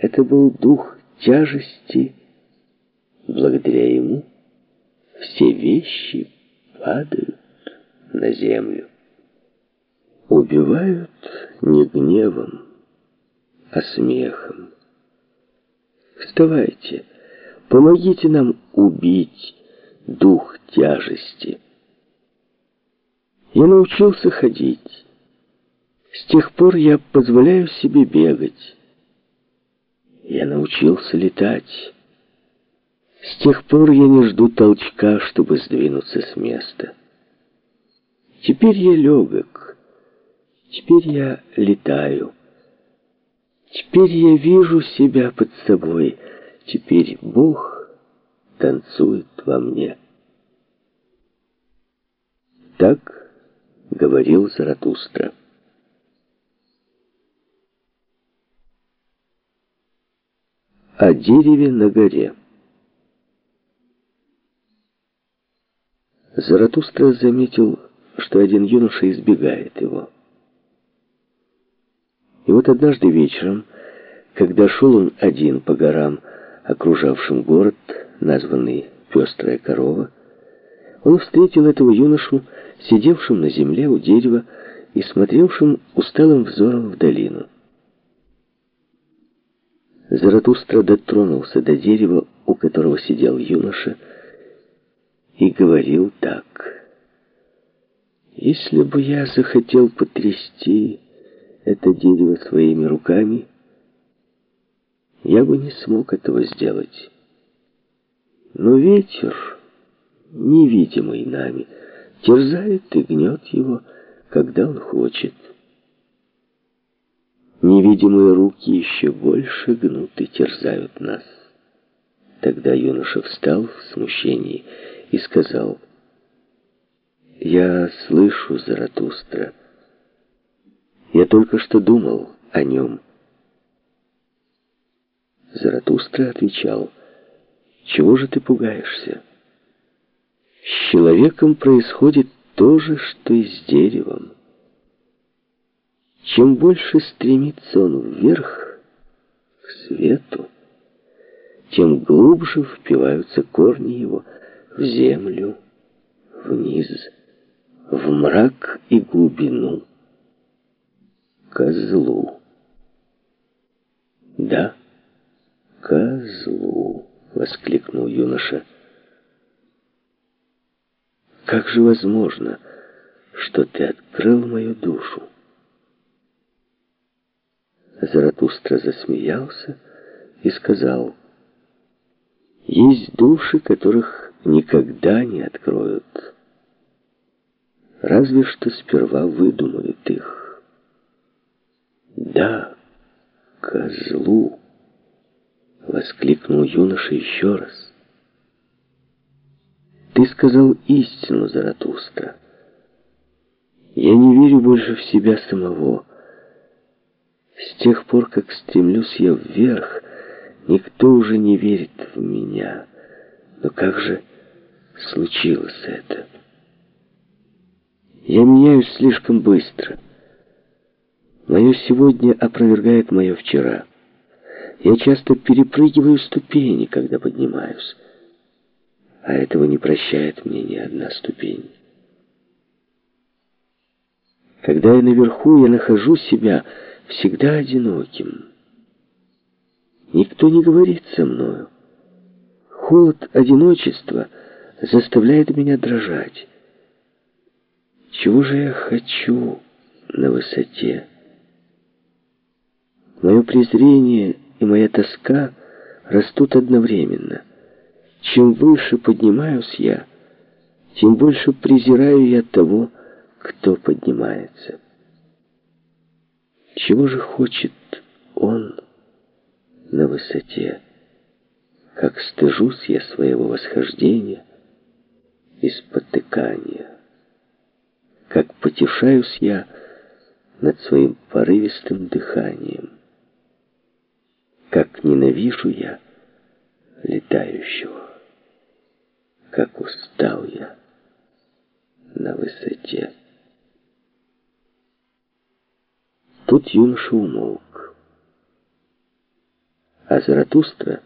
Это был дух тяжести. Благодаря ему все вещи падают на землю. Убивают не гневом, а смехом. Вставайте, помогите нам убить дух тяжести. Я научился ходить. С тех пор я позволяю себе бегать. Я научился летать. С тех пор я не жду толчка, чтобы сдвинуться с места. Теперь я легок. Теперь я летаю. Теперь я вижу себя под собой. Теперь Бог танцует во мне. Так говорил Заратустра. О дереве на горе. Заратустра заметил, что один юноша избегает его. И вот однажды вечером, когда шел он один по горам, окружавшим город, названный «Пестрая корова», он встретил этого юношу, сидевшим на земле у дерева и смотревшим усталым взором в долину. Заратустра дотронулся до дерева, у которого сидел юноша, и говорил так. «Если бы я захотел потрясти это дерево своими руками, я бы не смог этого сделать. Но ветер, невидимый нами, терзает и гнет его, когда он хочет». Невидимые руки еще больше гнут и терзают нас. Тогда юноша встал в смущении и сказал, «Я слышу Заратустра. Я только что думал о нем». Заратустра отвечал, «Чего же ты пугаешься? С человеком происходит то же, что и с деревом». Чем больше стремится он вверх, к свету, тем глубже впиваются корни его в землю, вниз, в мрак и глубину, козлу. Да, козлу, воскликнул юноша. Как же возможно, что ты открыл мою душу? Заратустра засмеялся и сказал, «Есть души, которых никогда не откроют, разве что сперва выдумают их». «Да, козлу!» — воскликнул юноша еще раз. «Ты сказал истину, Заратустра. Я не верю больше в себя самого». Тех пор, как стремлюсь я вверх, никто уже не верит в меня. Но как же случилось это? Я меняюсь слишком быстро. Мое сегодня опровергает мое вчера. Я часто перепрыгиваю ступени, когда поднимаюсь. А этого не прощает мне ни одна ступень. Когда я наверху, я нахожу себя всегда одиноким. Никто не говорит со мною. Холод одиночества заставляет меня дрожать. Чего же я хочу на высоте? Мое презрение и моя тоска растут одновременно. Чем выше поднимаюсь я, тем больше презираю я того, кто поднимается. Чего же хочет он на высоте? Как стыжусь я своего восхождения и спотыкания. Как потешаюсь я над своим порывистым дыханием. Как ненавижу я летающего. Как устал я на высоте. Тут юноша умолк. А Заратустра